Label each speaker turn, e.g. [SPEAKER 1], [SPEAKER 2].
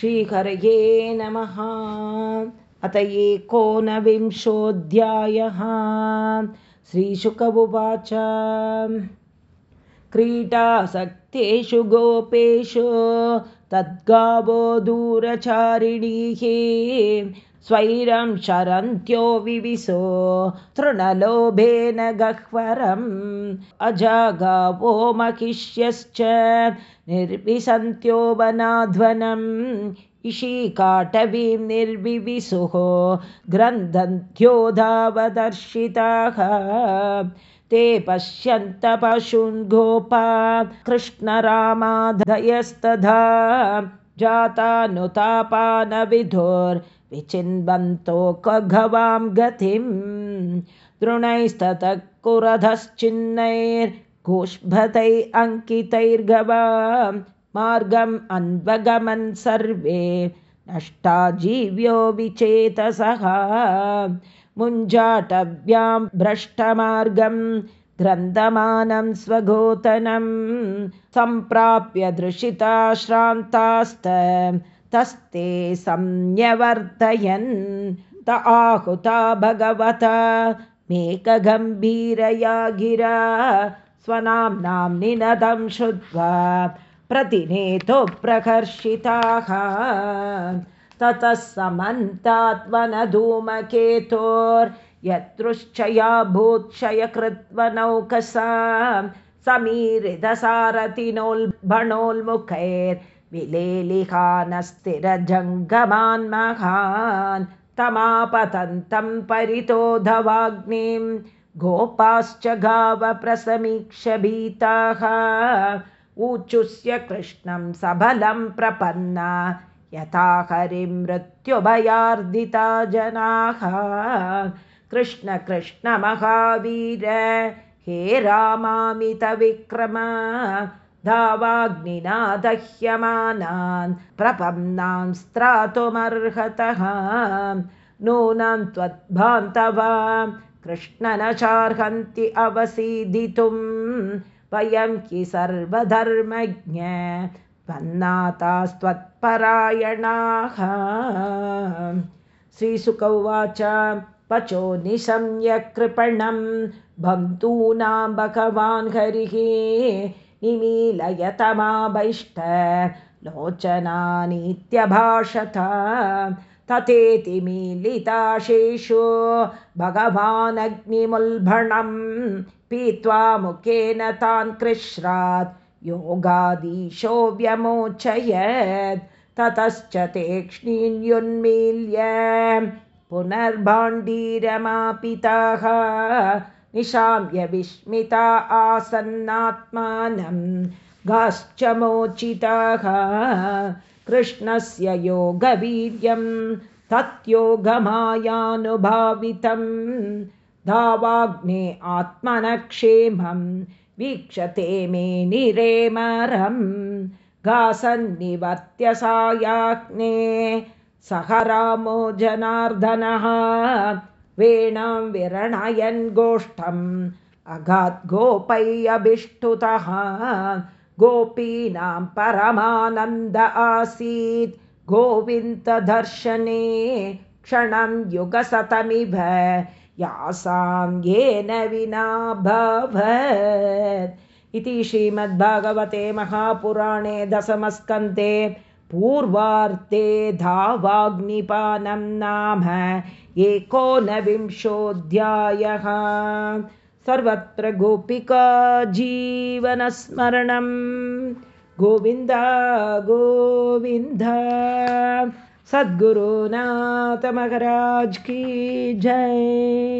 [SPEAKER 1] श्रीहरये नमः। अत एकोनविंशोऽध्यायः श्रीशुक उवाच। क्रीडासक्तेषु गोपेषु तद्गावो दूरचारिणीः स्वैरं शरन्त्यो विविशो तृणलोभेन गह्वरम्। अजागावो महिष्यश्च निर्विशन्त्यो वनाध्वनम्। इषीकाटवीं निर्विविशुः ग्रन्थन्त्योधावदर्शिताः ते पश्यन्त पशून् गोपा कृष्णरामादयस्तधा जातानुतापानविधोर्विचिन्वन्तो कघवां गतिं तृणैस्ततः कुरधश्चिन्नैर्गोष्भतै अङ्कितैर्गवां मार्गम् अन्वगमन् सर्वे नष्टा जीव्यो विचेतसः मुञ्जाटव्यां भ्रष्टमार्गं ग्रन्थमानं स्वगोतनं सम्प्राप्य दृशिता श्रान्तास्त तस्ते संन्यवर्तयन् त आहुता भगवता मेकगम्भीरया गिरा। स्वनाम्नां निनदं श्रुत्वा प्रतिनेतो प्रकर्षिताः ततः समन्तात्मनधूमकेतोर्यतृश्चया भूत्क्षयकृत्वनौकसा समीरितसारथिनोल्बणोल्मुखैर्विलेलिहानस्थिरजङ्गमान् महान् तमापतन्तं परितोधवाग्निं गोपाश्च गावप्रसमीक्ष भीताः ऊचुस्य कृष्णं सबलं प्रपन्ना यथा हरिं मृत्युभयार्दिता जनाः। कृष्ण कृष्ण महावीर हे रामामितविक्रम धावाग्निना दह्यमानान् प्रपन्नां स्त्रातुमर्हतः। नूनं त्वद्भान्तवा कृष्ण न चार्हन्ति अवसीदितुं। वयं हि सर्वधर्मज्ञ पन्नातास्त्वत्परायणाः श्रीसुक उवाच पचो निशम्यकृपणं बन्धूनां भगवान् हरिः निमीलयतमाभैष्ट लोचनानीत्यभाषत। तथेति मीलिताशेषु भगवानग्निमुल्भणं पीत्वा मुखेन तान् कृश्रात्। योगादीशो व्यमोचयत्। ततश्च तेक्ष्णीन्युन्मील्य पुनर्भाण्डीरमापिताः निशाम्य विस्मिता आसन्नात्मानं गाश्च मोचिताः कृष्णस्य योगवीर्यं तत्योगमायानुभावितं धावाग्ने आत्मनक्षेमम् वीक्षते मे निरेमरं घासन्निवर्त्य सायाग्ने सह रामो जनार्दनः वेणां विरणयन् गोष्ठम्। अगाद्गोपैयभिष्टुतः गोपीनां परमानन्द आसीत्। गोविन्ददर्शने क्षणं युगसतमिव। यासां येन विना भवत्। इति श्रीमद्भागवते महापुराणे दशमस्कन्ते पूर्वार्ते धावाग्निपानं नाम एकोनविंशोऽध्यायः। सर्वत्र गोपिका जीवनस्मरणं। गोविन्द गोविन्द। सद्गुरुनाथमहराज की जय